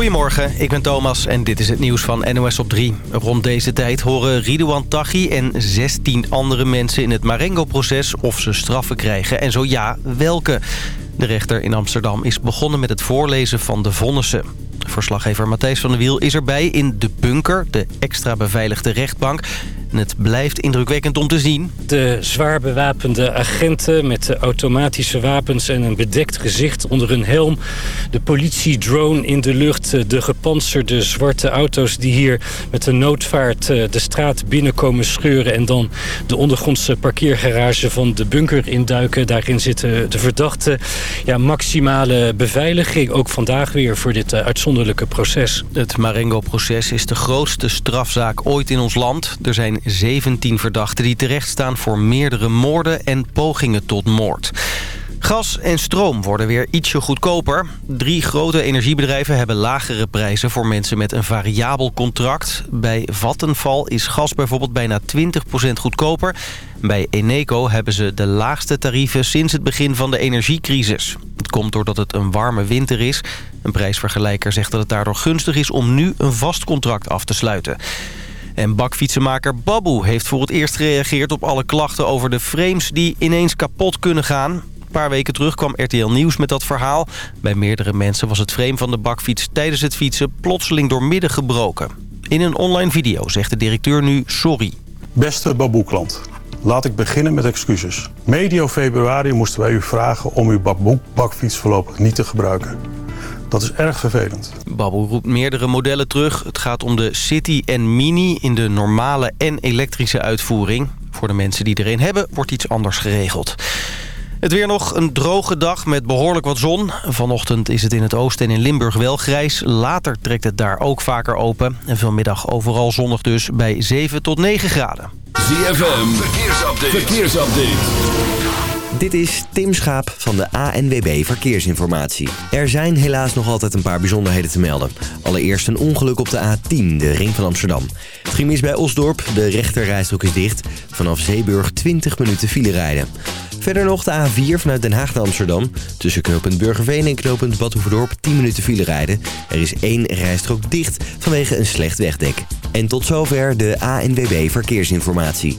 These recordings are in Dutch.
Goedemorgen, ik ben Thomas en dit is het nieuws van NOS op 3. Rond deze tijd horen Ridouan Taghi en 16 andere mensen in het Marengo-proces of ze straffen krijgen. En zo ja, welke? De rechter in Amsterdam is begonnen met het voorlezen van de vonnissen. Verslaggever Matthijs van der Wiel is erbij in de bunker, de extra beveiligde rechtbank. En het blijft indrukwekkend om te zien. De zwaar bewapende agenten met de automatische wapens en een bedekt gezicht onder hun helm. De politiedrone in de lucht, de gepantserde zwarte auto's die hier met de noodvaart eh, de straat binnenkomen scheuren. En dan de ondergrondse parkeergarage van de bunker induiken. Daarin zitten de verdachten. Ja, maximale beveiliging, ook vandaag weer voor dit eh, uitzonderlijke proces. Het Marengo-proces is de grootste strafzaak ooit in ons land. Er zijn 17 verdachten die terechtstaan voor meerdere moorden en pogingen tot moord. Gas en stroom worden weer ietsje goedkoper. Drie grote energiebedrijven hebben lagere prijzen voor mensen met een variabel contract. Bij Vattenfall is gas bijvoorbeeld bijna 20% goedkoper. Bij Eneco hebben ze de laagste tarieven sinds het begin van de energiecrisis. Het komt doordat het een warme winter is. Een prijsvergelijker zegt dat het daardoor gunstig is om nu een vast contract af te sluiten. En bakfietsenmaker Babu heeft voor het eerst gereageerd op alle klachten over de frames die ineens kapot kunnen gaan. Een paar weken terug kwam RTL Nieuws met dat verhaal. Bij meerdere mensen was het frame van de bakfiets tijdens het fietsen plotseling doormidden gebroken. In een online video zegt de directeur nu sorry. Beste Baboe-klant, laat ik beginnen met excuses. Medio februari moesten wij u vragen om uw Baboe-bakfiets voorlopig niet te gebruiken. Dat is erg vervelend. Babu roept meerdere modellen terug. Het gaat om de City en Mini in de normale en elektrische uitvoering. Voor de mensen die er een hebben wordt iets anders geregeld. Het weer nog een droge dag met behoorlijk wat zon. Vanochtend is het in het oosten en in Limburg wel grijs. Later trekt het daar ook vaker open. En vanmiddag overal zonnig dus bij 7 tot 9 graden. ZFM, verkeersupdate. verkeersupdate. Dit is Tim Schaap van de ANWB Verkeersinformatie. Er zijn helaas nog altijd een paar bijzonderheden te melden. Allereerst een ongeluk op de A10, de ring van Amsterdam. Het ging bij Osdorp, de rechterrijstrook is dicht. Vanaf Zeeburg 20 minuten file rijden. Verder nog de A4 vanuit Den Haag naar Amsterdam. Tussen knooppunt Burgerveen en knooppunt Badhoevedorp 10 minuten file rijden. Er is één rijstrook dicht vanwege een slecht wegdek. En tot zover de ANWB Verkeersinformatie.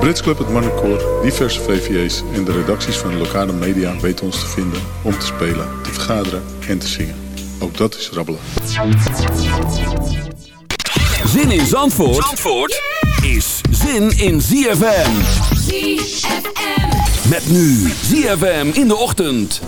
Brits Club, het Marnecoor, diverse VVA's en de redacties van de lokale media weten ons te vinden om te spelen, te vergaderen en te zingen. Ook dat is rabbelen. Zin in Zandvoort, Zandvoort is zin in ZFM. ZFM. Met nu ZFM in de ochtend.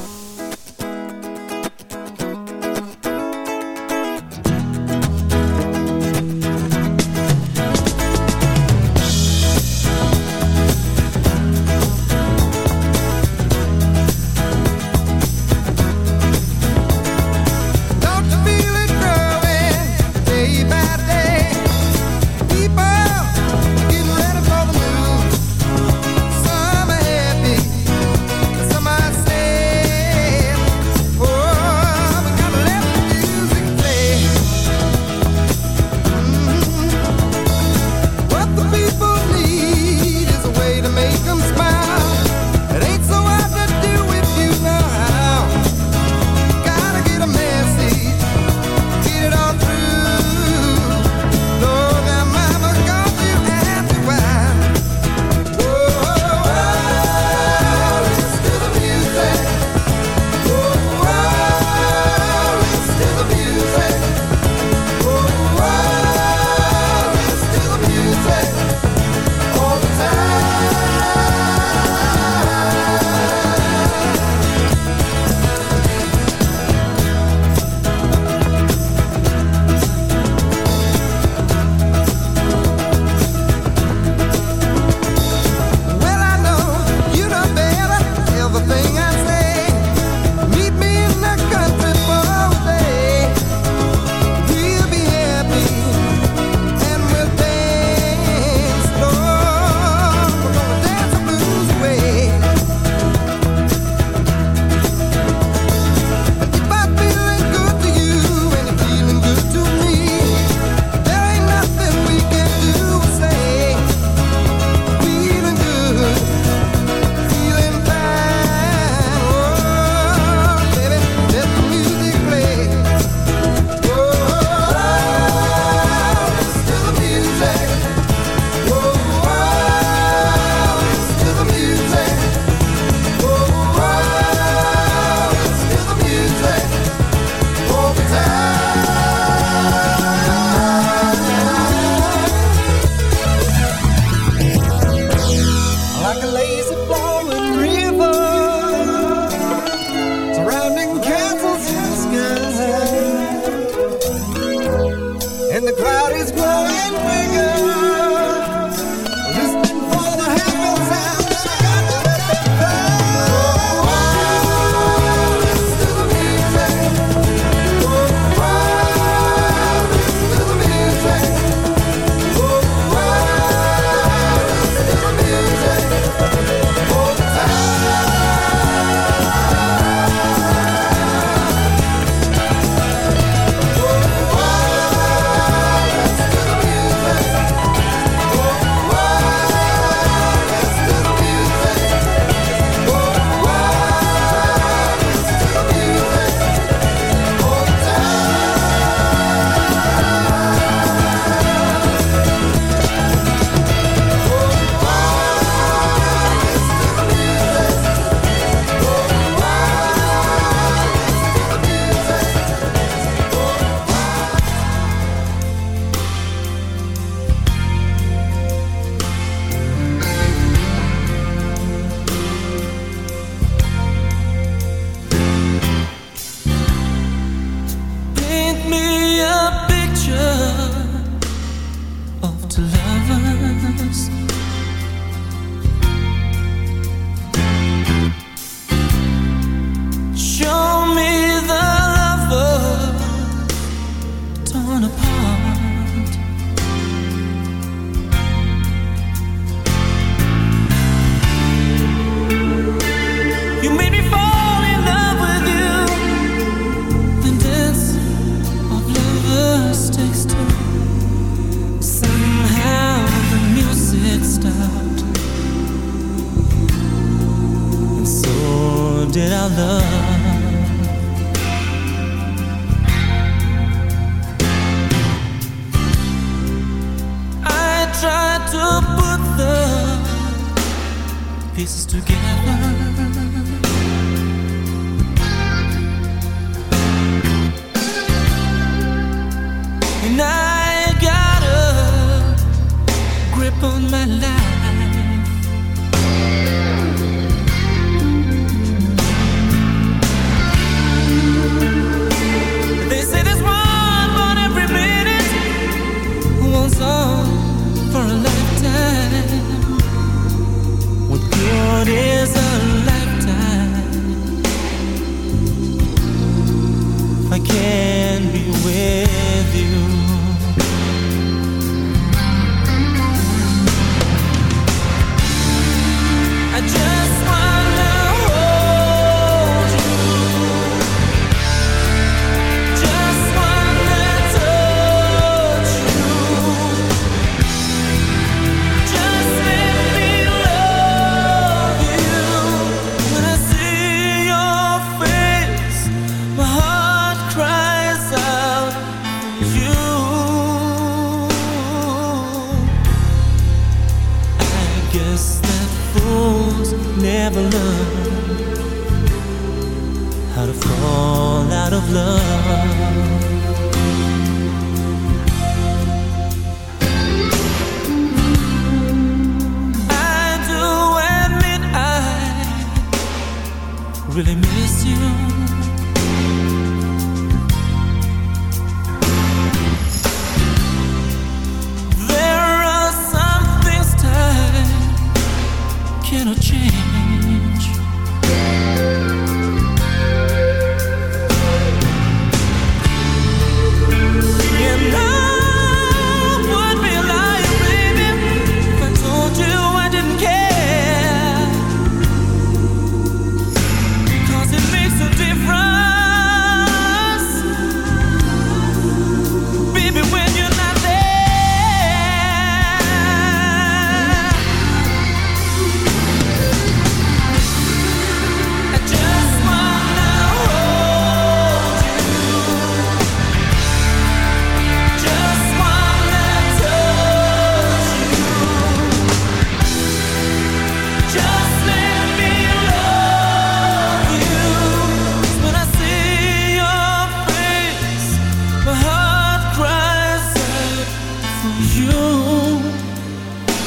you,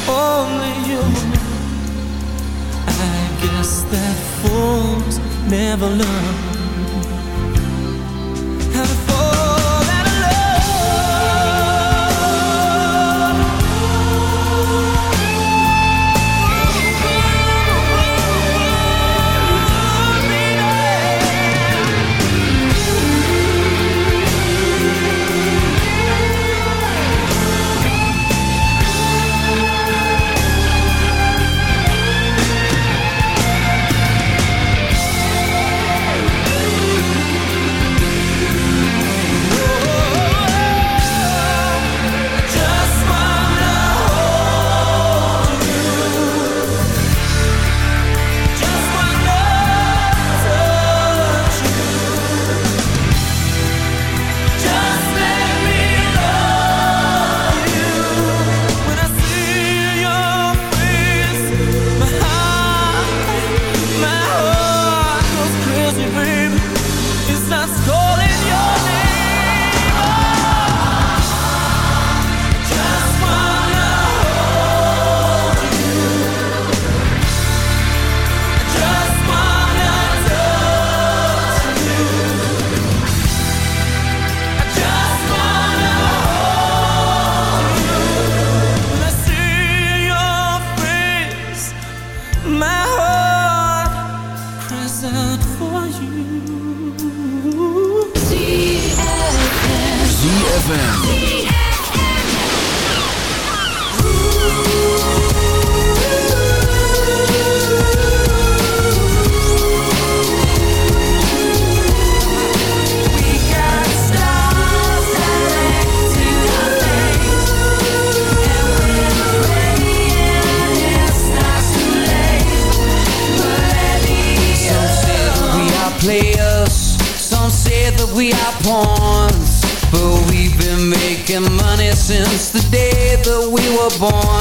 only you. I guess that fools never learn. Born.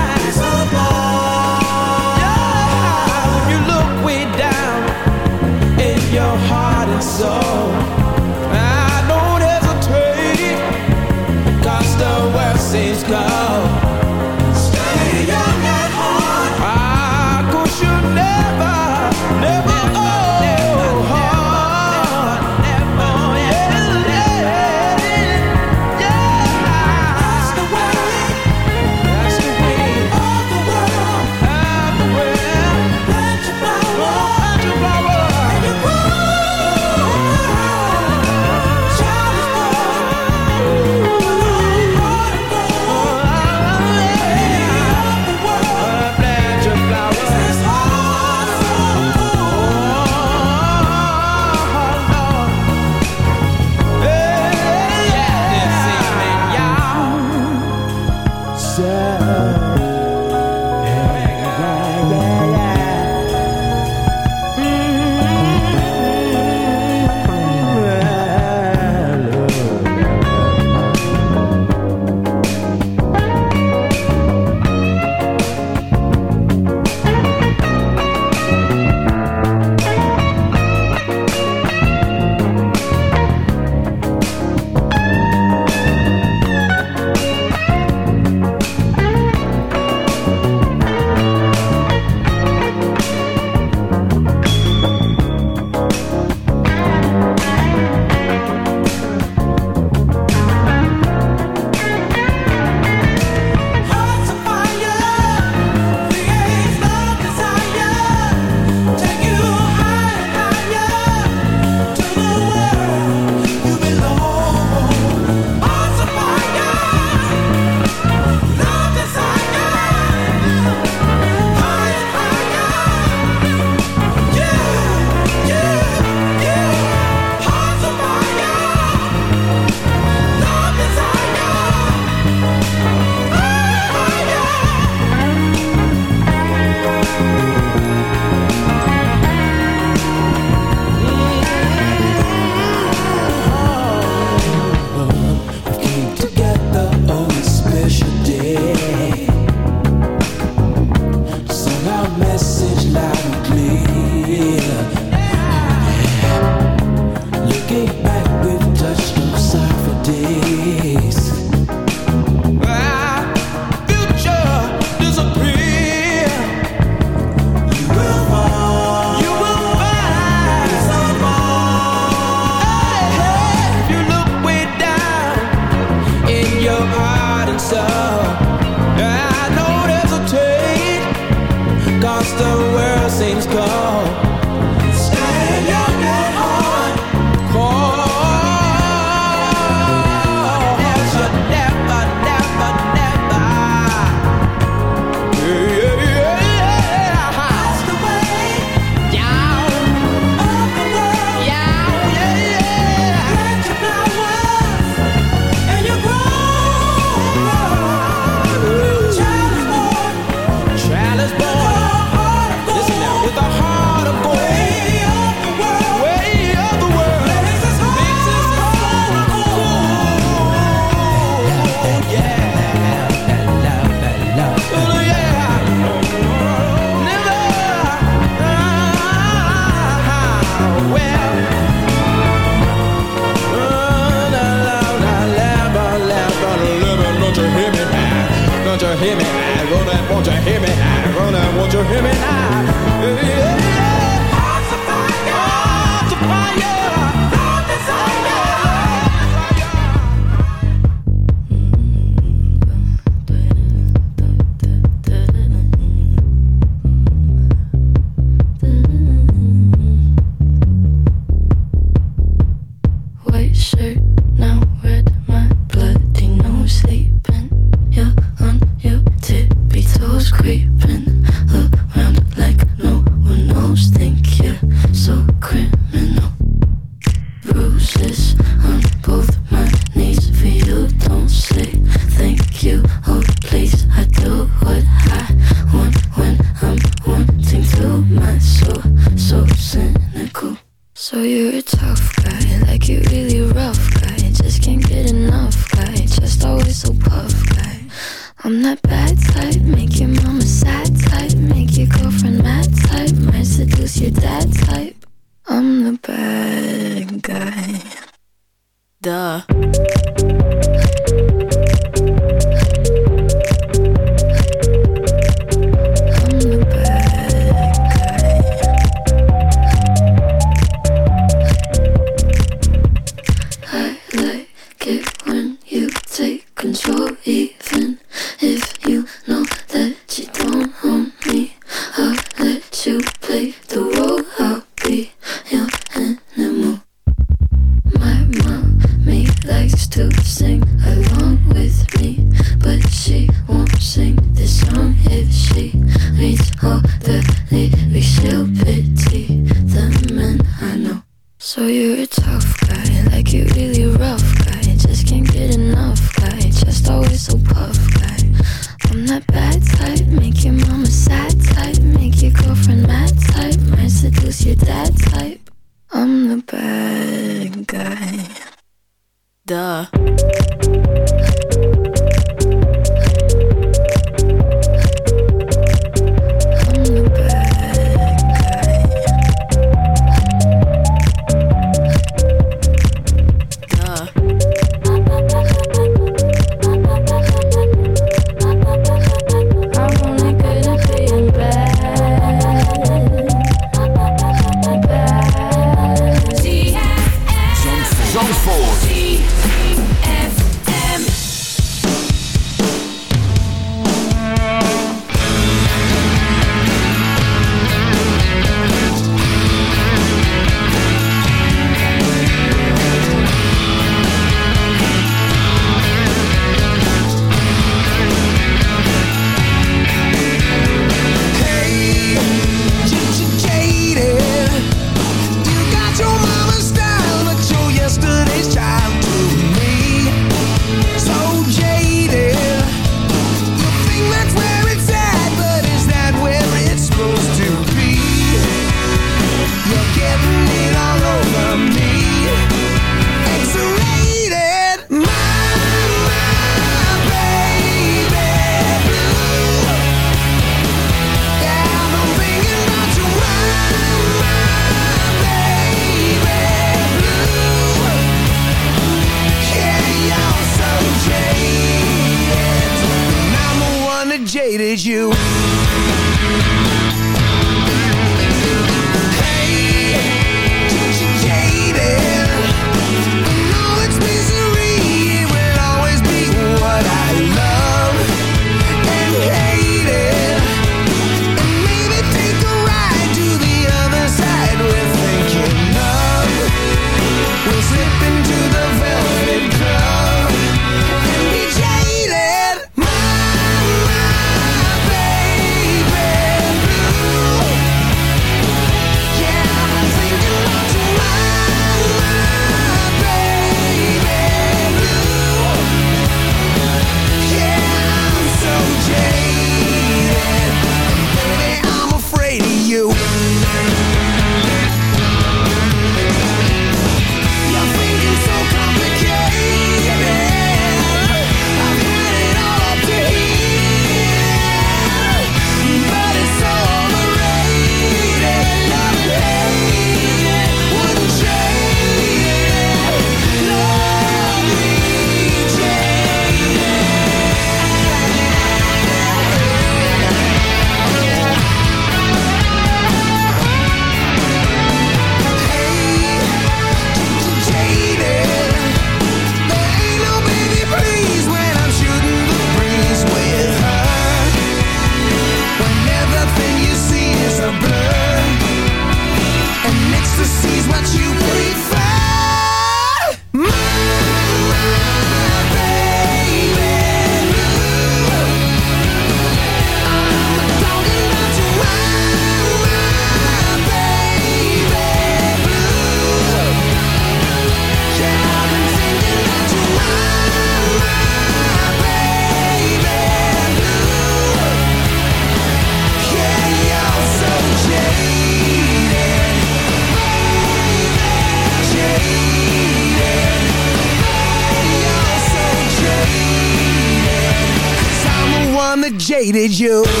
needed you.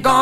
gone.